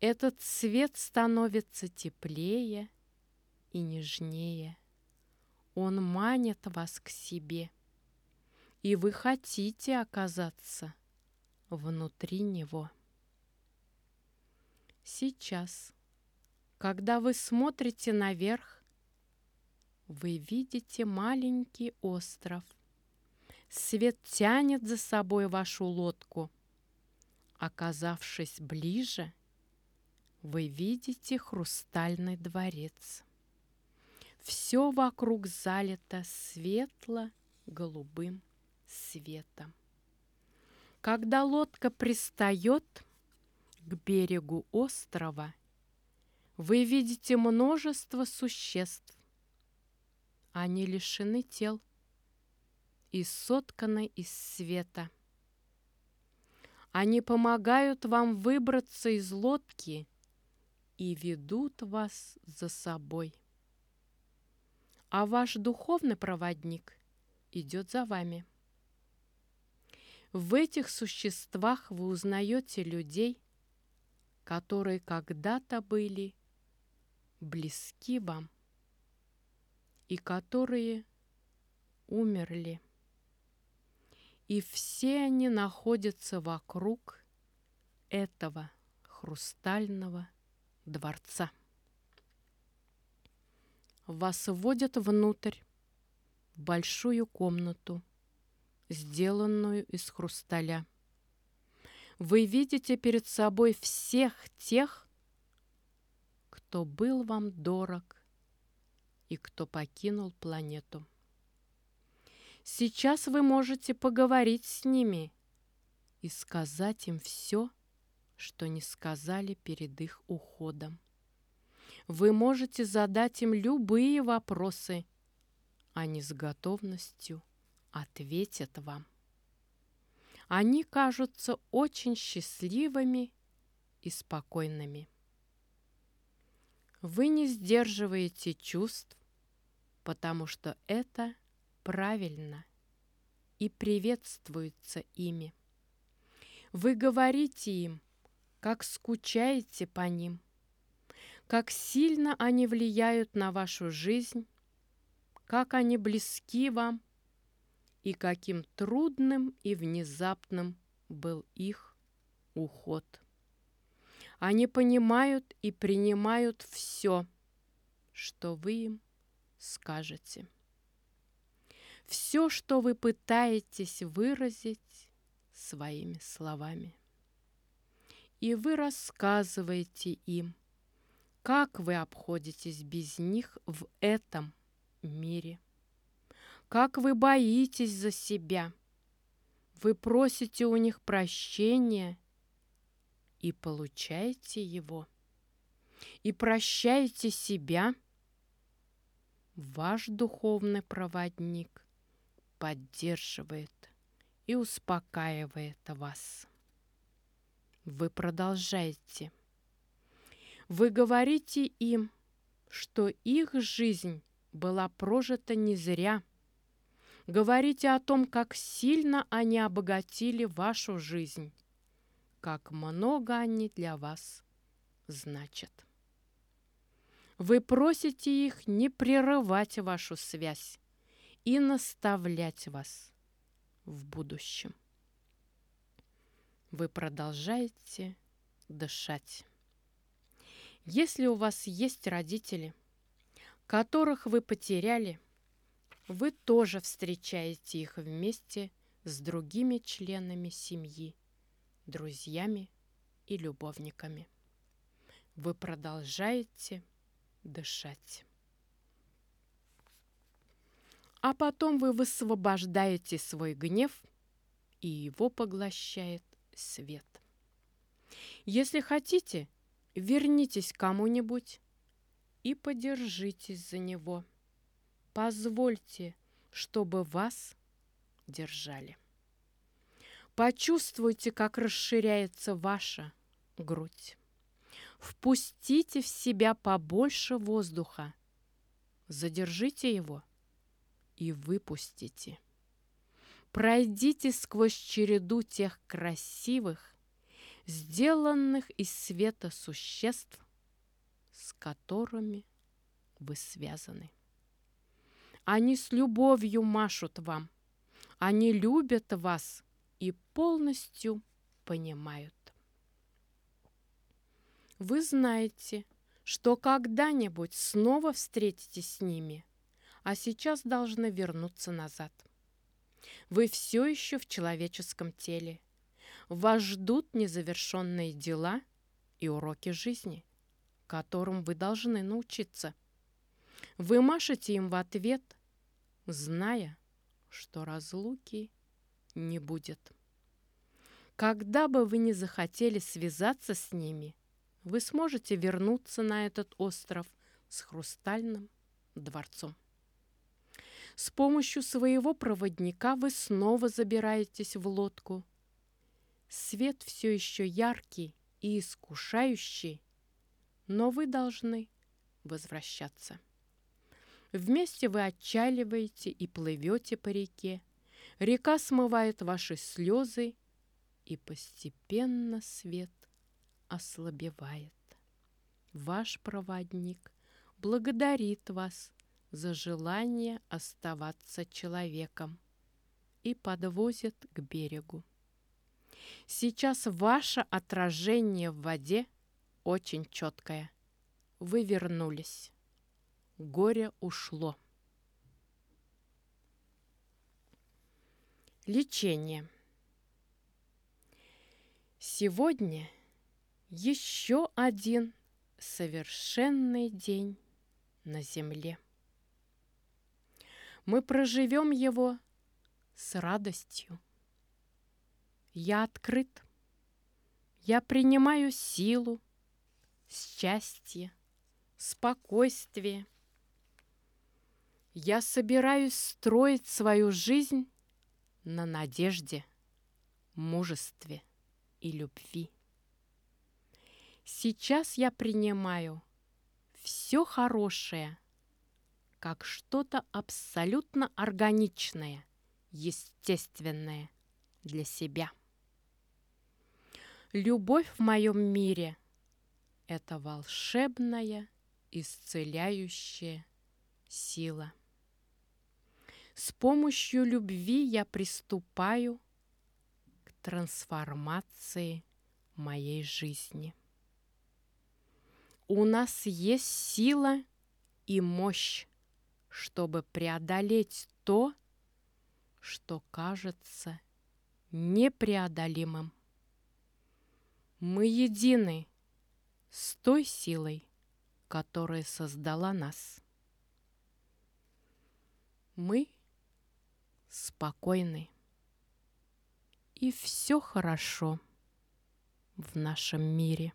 Этот свет становится теплее и нежнее. Он манит вас к себе, и вы хотите оказаться внутри него. Сейчас, когда вы смотрите наверх, вы видите маленький остров. Свет тянет за собой вашу лодку. Оказавшись ближе, вы видите хрустальный дворец. Все вокруг залито светло-голубым светом. Когда лодка пристает к берегу острова, вы видите множество существ. Они лишены тел и сотканы из света. Они помогают вам выбраться из лодки и ведут вас за собой. А ваш духовный проводник идет за вами. В этих существах вы узнаете людей, которые когда-то были близки вам и которые умерли. И все они находятся вокруг этого хрустального дворца. Вас вводят внутрь, в большую комнату, сделанную из хрусталя. Вы видите перед собой всех тех, кто был вам дорог и кто покинул планету. Сейчас вы можете поговорить с ними и сказать им все, что не сказали перед их уходом. Вы можете задать им любые вопросы, они с готовностью ответят вам. Они кажутся очень счастливыми и спокойными. Вы не сдерживаете чувств, потому что это правильно и приветствуется ими. Вы говорите им, как скучаете по ним, как сильно они влияют на вашу жизнь, как они близки вам и каким трудным и внезапным был их уход. Они понимают и принимают все, что вы им скажете. Все, что вы пытаетесь выразить своими словами и вы рассказываете им, как вы обходитесь без них в этом мире, как вы боитесь за себя. Вы просите у них прощения и получаете его. И прощаете себя. Ваш духовный проводник поддерживает и успокаивает вас. Вы продолжаете. Вы говорите им, что их жизнь была прожита не зря. Говорите о том, как сильно они обогатили вашу жизнь, как много они для вас значат. Вы просите их не прерывать вашу связь и наставлять вас в будущем. Вы продолжаете дышать. Если у вас есть родители, которых вы потеряли, вы тоже встречаете их вместе с другими членами семьи, друзьями и любовниками. Вы продолжаете дышать. А потом вы высвобождаете свой гнев, и его поглощает свет. Если хотите, вернитесь к кому-нибудь и подержитесь за него. Позвольте, чтобы вас держали. Почувствуйте, как расширяется ваша грудь. Впустите в себя побольше воздуха. Задержите его и выпустите. Пройдите сквозь череду тех красивых, сделанных из света существ, с которыми вы связаны. Они с любовью машут вам. Они любят вас и полностью понимают. Вы знаете, что когда-нибудь снова встретитесь с ними, а сейчас должны вернуться назад. Вы все еще в человеческом теле. Вас ждут незавершенные дела и уроки жизни, которым вы должны научиться. Вы машете им в ответ, зная, что разлуки не будет. Когда бы вы не захотели связаться с ними, вы сможете вернуться на этот остров с хрустальным дворцом. С помощью своего проводника вы снова забираетесь в лодку. Свет все еще яркий и искушающий, но вы должны возвращаться. Вместе вы отчаливаете и плывете по реке. Река смывает ваши слезы, и постепенно свет ослабевает. Ваш проводник благодарит вас за желание оставаться человеком и подвозит к берегу. Сейчас ваше отражение в воде очень четкое. Вы вернулись. Горе ушло. Лечение. Сегодня еще один совершенный день на земле. Мы проживем его с радостью. Я открыт. Я принимаю силу, счастье, спокойствие. Я собираюсь строить свою жизнь на надежде, мужестве и любви. Сейчас я принимаю все хорошее, как что-то абсолютно органичное, естественное для себя. Любовь в моем мире – это волшебная, исцеляющая сила. С помощью любви я приступаю к трансформации моей жизни. У нас есть сила и мощь, чтобы преодолеть то, что кажется непреодолимым. Мы едины с той силой, которая создала нас. Мы спокойны, и все хорошо в нашем мире.